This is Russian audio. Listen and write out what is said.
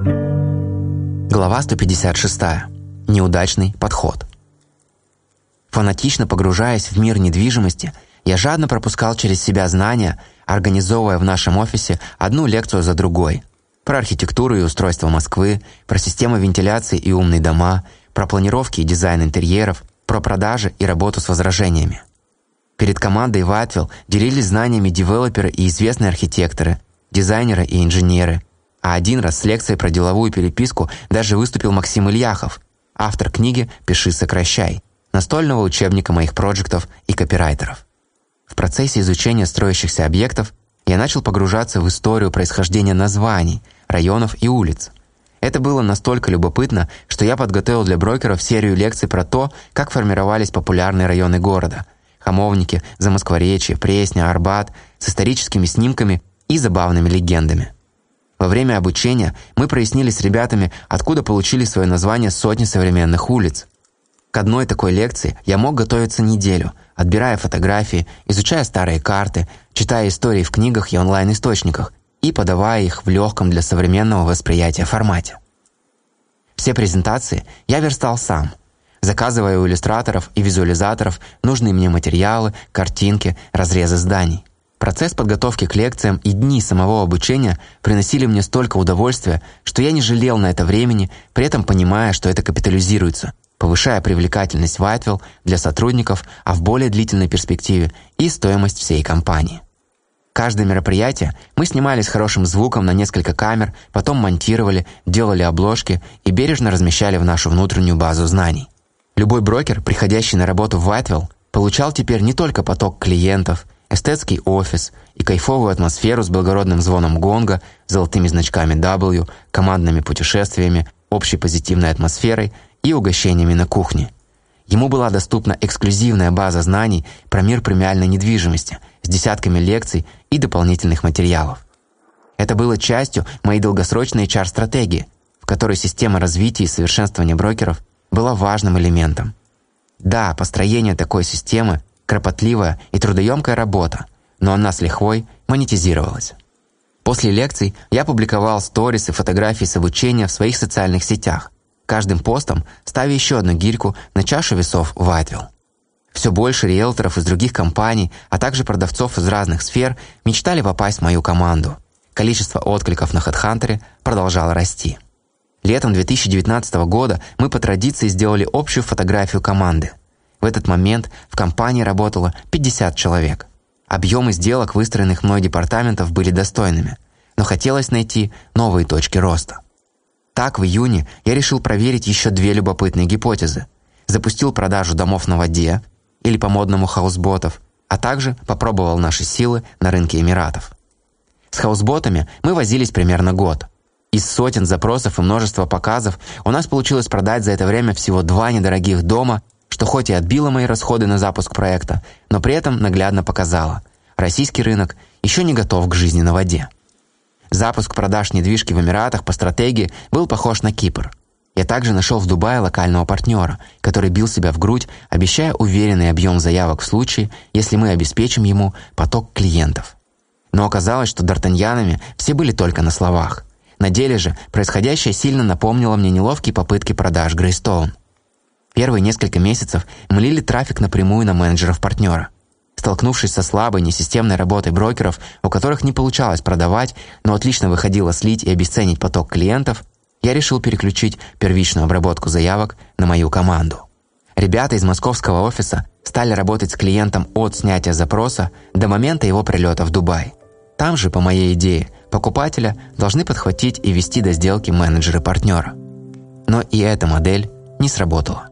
Глава 156. Неудачный подход. Фанатично погружаясь в мир недвижимости, я жадно пропускал через себя знания, организовывая в нашем офисе одну лекцию за другой. Про архитектуру и устройство Москвы, про системы вентиляции и умные дома, про планировки и дизайн интерьеров, про продажи и работу с возражениями. Перед командой Ватвилл делились знаниями девелоперы и известные архитекторы, дизайнеры и инженеры. А один раз с лекцией про деловую переписку даже выступил Максим Ильяхов, автор книги «Пиши, сокращай», настольного учебника моих проектов и копирайтеров. В процессе изучения строящихся объектов я начал погружаться в историю происхождения названий, районов и улиц. Это было настолько любопытно, что я подготовил для брокеров серию лекций про то, как формировались популярные районы города – Хамовники, Замоскворечье, Пресня, Арбат – с историческими снимками и забавными легендами. Во время обучения мы прояснили с ребятами, откуда получили свое название сотни современных улиц. К одной такой лекции я мог готовиться неделю, отбирая фотографии, изучая старые карты, читая истории в книгах и онлайн-источниках и подавая их в легком для современного восприятия формате. Все презентации я верстал сам, заказывая у иллюстраторов и визуализаторов нужные мне материалы, картинки, разрезы зданий. Процесс подготовки к лекциям и дни самого обучения приносили мне столько удовольствия, что я не жалел на это времени, при этом понимая, что это капитализируется, повышая привлекательность Whiteville для сотрудников, а в более длительной перспективе и стоимость всей компании. Каждое мероприятие мы снимали с хорошим звуком на несколько камер, потом монтировали, делали обложки и бережно размещали в нашу внутреннюю базу знаний. Любой брокер, приходящий на работу в Whiteville, получал теперь не только поток клиентов, эстетский офис и кайфовую атмосферу с благородным звоном гонга, золотыми значками W, командными путешествиями, общей позитивной атмосферой и угощениями на кухне. Ему была доступна эксклюзивная база знаний про мир премиальной недвижимости с десятками лекций и дополнительных материалов. Это было частью моей долгосрочной HR-стратегии, в которой система развития и совершенствования брокеров была важным элементом. Да, построение такой системы – кропотливая и трудоемкая работа, но она с лихвой монетизировалась. После лекций я публиковал сторис и фотографии с обучения в своих социальных сетях, каждым постом ставя еще одну гирьку на чашу весов Вайтвилл. Все больше риэлторов из других компаний, а также продавцов из разных сфер мечтали попасть в мою команду. Количество откликов на HeadHunter продолжало расти. Летом 2019 года мы по традиции сделали общую фотографию команды. В этот момент в компании работало 50 человек. Объемы сделок, выстроенных мной департаментов, были достойными, но хотелось найти новые точки роста. Так, в июне я решил проверить еще две любопытные гипотезы. Запустил продажу домов на воде или по модному хаусботов, а также попробовал наши силы на рынке Эмиратов. С хаусботами мы возились примерно год. Из сотен запросов и множества показов у нас получилось продать за это время всего два недорогих дома, что хоть и отбило мои расходы на запуск проекта, но при этом наглядно показало – российский рынок еще не готов к жизни на воде. Запуск продаж недвижки в Эмиратах по стратегии был похож на Кипр. Я также нашел в Дубае локального партнера, который бил себя в грудь, обещая уверенный объем заявок в случае, если мы обеспечим ему поток клиентов. Но оказалось, что д'Артаньянами все были только на словах. На деле же происходящее сильно напомнило мне неловкие попытки продаж Грейстоун. Первые несколько месяцев мы лили трафик напрямую на менеджеров партнера. Столкнувшись со слабой, несистемной работой брокеров, у которых не получалось продавать, но отлично выходило слить и обесценить поток клиентов, я решил переключить первичную обработку заявок на мою команду. Ребята из московского офиса стали работать с клиентом от снятия запроса до момента его прилета в Дубай. Там же, по моей идее, покупателя должны подхватить и вести до сделки менеджеры партнера. Но и эта модель не сработала.